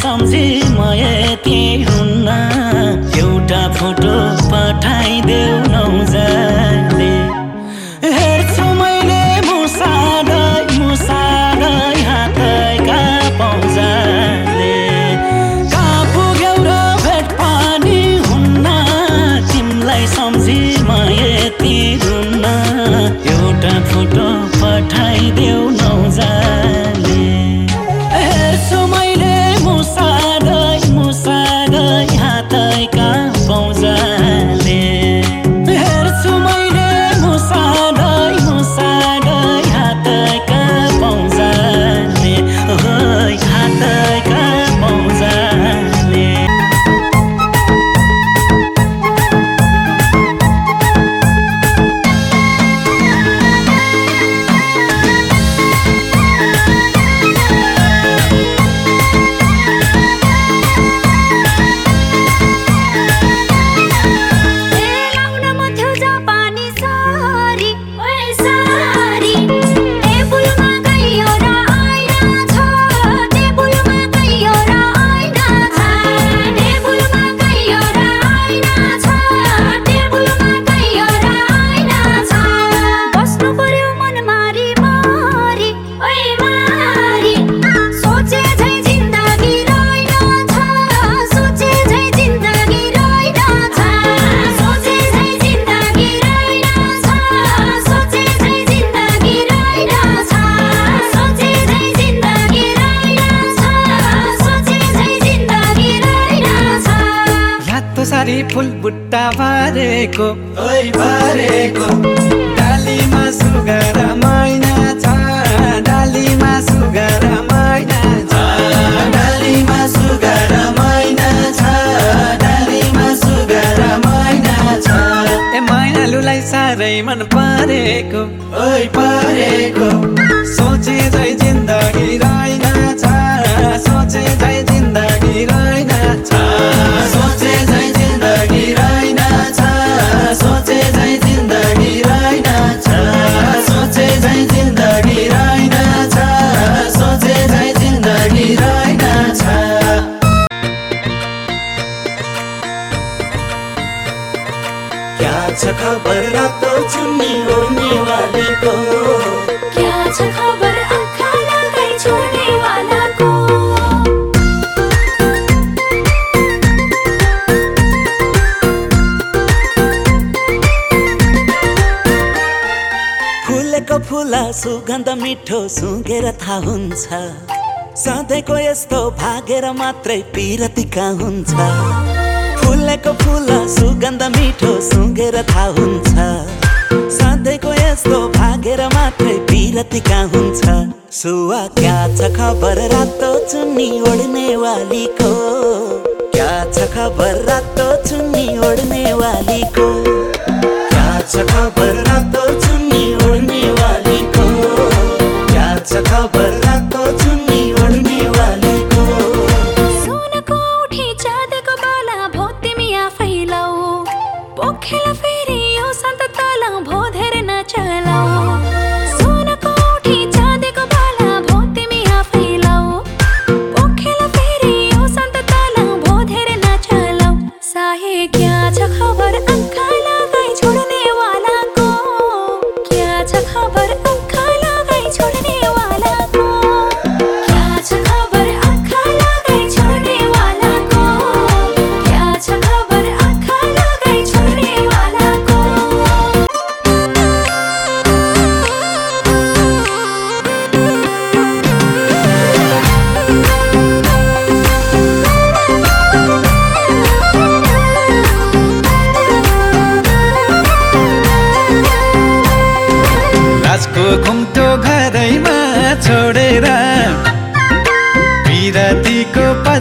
something, my बुट्टा भरेको ओइ भरेको डालीमा सुगर मैना छ। डालीमा सुगर मैना छ। डालीमा सुगर मैना छ। डालीमा सुगर मैना छ। ए मैनालुलाई साह्रै मन परेको। ओइ परेको। सोचे जिन्दगी रहेन छ। सोचे क्या छ खबर रातो चुन्नी ओढ्ने वालीको? क्या छ खबर आँखा लगाई छोड्ने वालाको? फुलेको फुला सुगन्ध मिठो सुँगेर थाहा हुन्छ। सधैँको यस्तो भागेर मात्रै पिरतिका हुन्छ? फुलेको फुला सुगन्ध मिठो सुँगेर थाहा हुन्छ। सधैँको यस्तो भागेर मात्रै पिरतिका हुन्छ? सुवा क्या छ खबर रातो चुन्नी ओढ्ने वालीको। क्या छ खबर रातो चुन्नी ओढ्ने वालीको। क्या छ खबर रातो चुन्नी ओढ्ने वालीको। क्या छ खबर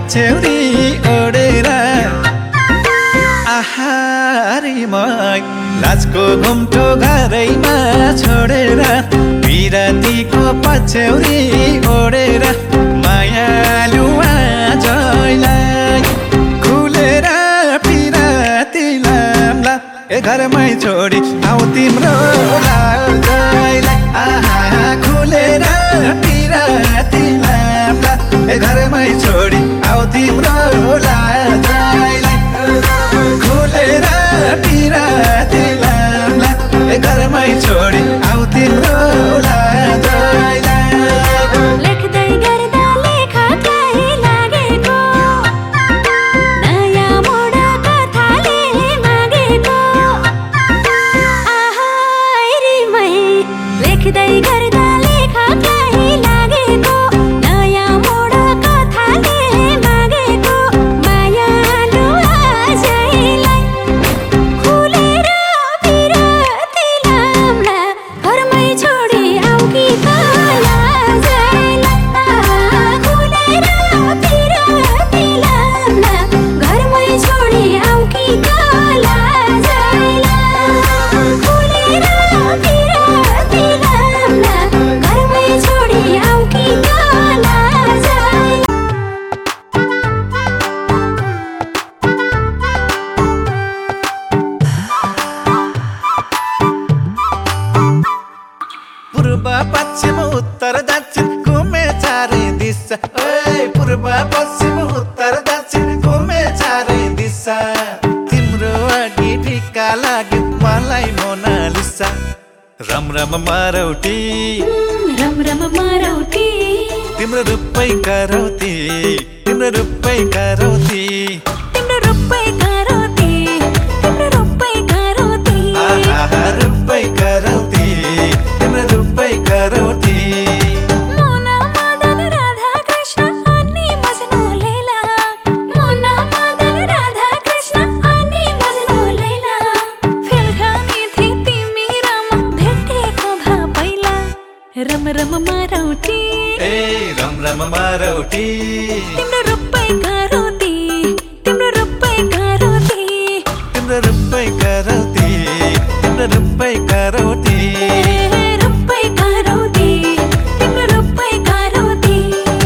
पछ्यौरी ओढेर आहारी मै राजको घुम्टो घरैमा छोडेर विरतीको पछ्यौरी ओढेर मायालुवा जैलाई खुलेर पिराती लाम्ला। ए घरमै छोडी आऊ तिम्रो तिम्रो अघि काला लाग्यो मलाई मोनालिसा। राम राम मारौटी। राम राम मारौटी। तिम्रो रूपै करौती तिम्रो रूपै करौती ti. Tim đôi